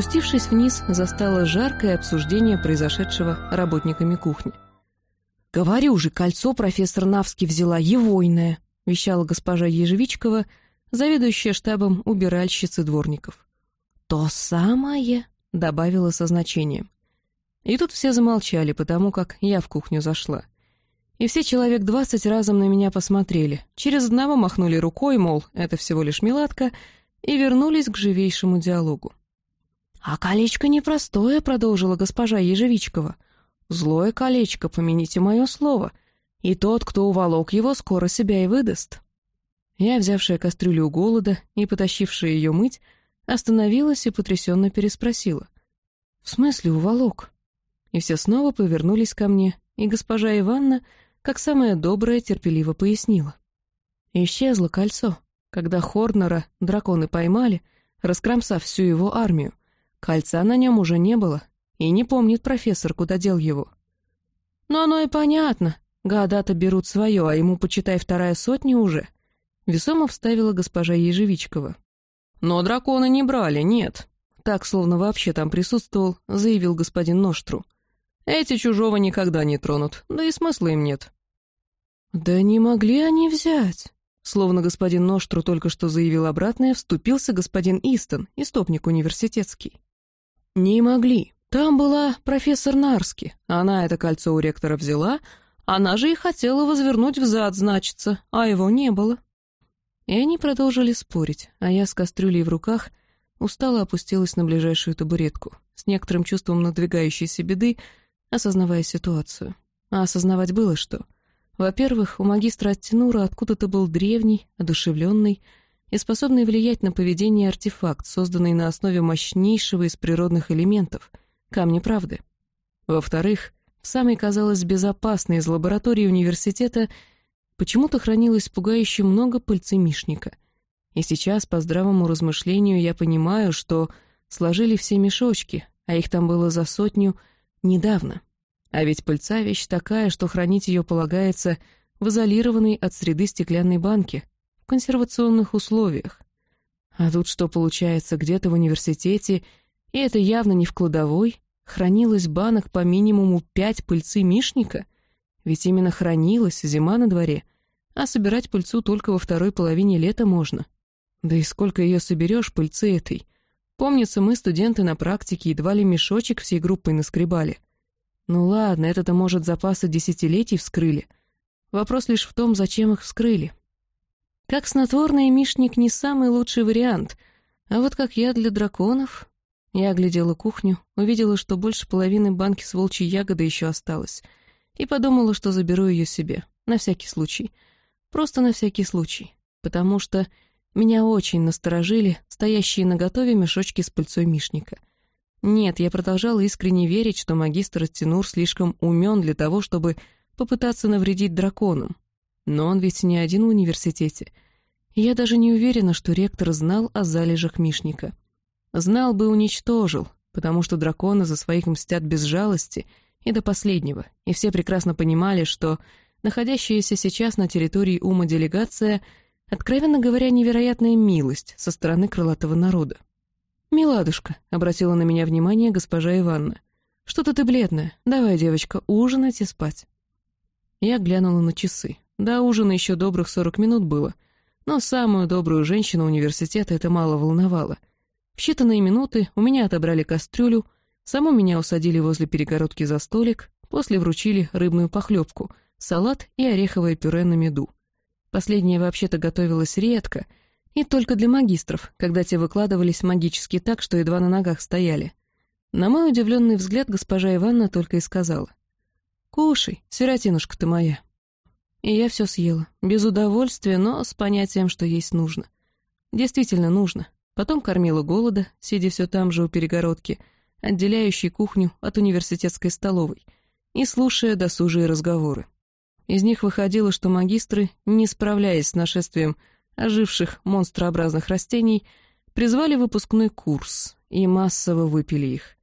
Спустившись вниз, застало жаркое обсуждение произошедшего работниками кухни. «Говорю же, кольцо профессор Навский взяла егойное», — вещала госпожа Ежевичкова, заведующая штабом убиральщицы дворников. «То самое», — добавила со значением. И тут все замолчали, потому как я в кухню зашла. И все человек двадцать разом на меня посмотрели, через одного махнули рукой, мол, это всего лишь милатка, и вернулись к живейшему диалогу. «А колечко непростое», — продолжила госпожа Ежевичкова. «Злое колечко, помяните мое слово, и тот, кто уволок его, скоро себя и выдаст». Я, взявшая кастрюлю у голода и потащившая ее мыть, остановилась и потрясенно переспросила. «В смысле уволок?» И все снова повернулись ко мне, и госпожа Иванна, как самая добрая, терпеливо пояснила. Исчезло кольцо, когда Хорнера драконы поймали, раскромсав всю его армию. Кольца на нем уже не было, и не помнит профессор, куда дел его. Но оно и понятно. Гада-то берут свое, а ему, почитай, вторая сотня уже. Весомо вставила госпожа Ежевичкова. Но драконы не брали, нет. Так, словно вообще там присутствовал, заявил господин Ноштру. Эти чужого никогда не тронут, да и смысла им нет. Да не могли они взять. Словно господин Ноштру только что заявил обратное, вступился господин Истон, истопник университетский. Не могли. Там была профессор Нарски. Она это кольцо у ректора взяла, она же и хотела возвернуть взад, значится, а его не было. И они продолжили спорить, а я с кастрюлей в руках устало опустилась на ближайшую табуретку, с некоторым чувством надвигающейся беды, осознавая ситуацию. А осознавать было что? Во-первых, у магистра Аттенура откуда-то был древний, одушевленный, и способный влиять на поведение артефакт, созданный на основе мощнейшего из природных элементов — камня правды. Во-вторых, в самой, казалось, безопасной из лаборатории университета почему-то хранилось пугающе много пыльцы мишника. И сейчас, по здравому размышлению, я понимаю, что сложили все мешочки, а их там было за сотню, недавно. А ведь пыльца — вещь такая, что хранить ее полагается в изолированной от среды стеклянной банке, консервационных условиях. А тут что получается, где-то в университете, и это явно не в кладовой, хранилось банок по минимуму пять пыльцы мишника? Ведь именно хранилась зима на дворе, а собирать пыльцу только во второй половине лета можно. Да и сколько ее соберешь, пыльцы этой? Помнится, мы, студенты на практике, едва ли мешочек всей группой наскребали. Ну ладно, это-то, может, запасы десятилетий вскрыли. Вопрос лишь в том, зачем их вскрыли. Как снотворный мишник не самый лучший вариант, а вот как я для драконов... Я оглядела кухню, увидела, что больше половины банки с волчьей ягодой еще осталось, и подумала, что заберу ее себе, на всякий случай. Просто на всякий случай, потому что меня очень насторожили стоящие наготове мешочки с пыльцой мишника. Нет, я продолжала искренне верить, что магистр Тенур слишком умен для того, чтобы попытаться навредить драконам, но он ведь не один в университете. Я даже не уверена, что ректор знал о залежах Мишника. Знал бы, уничтожил, потому что драконы за своих мстят без жалости и до последнего, и все прекрасно понимали, что находящаяся сейчас на территории Ума делегация, откровенно говоря, невероятная милость со стороны крылатого народа. «Миладушка», — обратила на меня внимание госпожа Иванна, — «что-то ты бледная. Давай, девочка, ужинать и спать». Я глянула на часы. До ужина еще добрых сорок минут было, но самую добрую женщину университета это мало волновало. В считанные минуты у меня отобрали кастрюлю, саму меня усадили возле перегородки за столик, после вручили рыбную похлебку, салат и ореховое пюре на меду. Последнее вообще-то готовилось редко, и только для магистров, когда те выкладывались магически так, что едва на ногах стояли. На мой удивленный взгляд госпожа Ивановна только и сказала. «Кушай, сиротинушка ты моя». И я все съела. Без удовольствия, но с понятием, что есть нужно. Действительно нужно. Потом кормила голода, сидя все там же у перегородки, отделяющей кухню от университетской столовой, и слушая досужие разговоры. Из них выходило, что магистры, не справляясь с нашествием оживших монстрообразных растений, призвали выпускной курс и массово выпили их.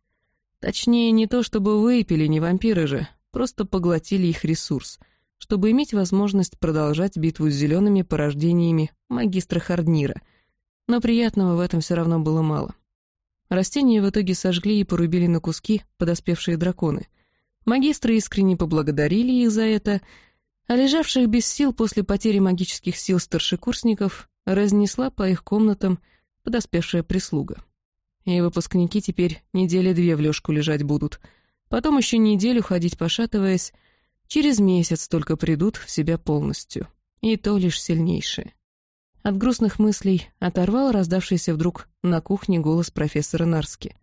Точнее, не то чтобы выпили, не вампиры же, просто поглотили их ресурс — чтобы иметь возможность продолжать битву с зелеными порождениями магистра Харднира, но приятного в этом все равно было мало. Растения в итоге сожгли и порубили на куски подоспевшие драконы. Магистры искренне поблагодарили их за это, а лежавших без сил после потери магических сил старшекурсников разнесла по их комнатам подоспевшая прислуга. И выпускники теперь недели две в лёжку лежать будут, потом еще неделю ходить пошатываясь, через месяц только придут в себя полностью, и то лишь сильнейшие. От грустных мыслей оторвал раздавшийся вдруг на кухне голос профессора Нарски.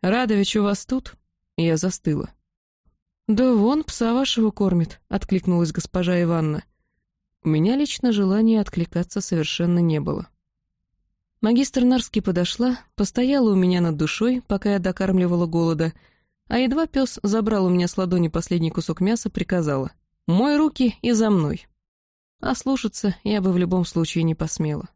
«Радович у вас тут?» Я застыла. «Да вон, пса вашего кормит», — откликнулась госпожа Иванна. У меня лично желания откликаться совершенно не было. Магистр Нарский подошла, постояла у меня над душой, пока я докармливала голода, а едва пес забрал у меня с ладони последний кусок мяса, приказала «Мой руки и за мной». А слушаться я бы в любом случае не посмела.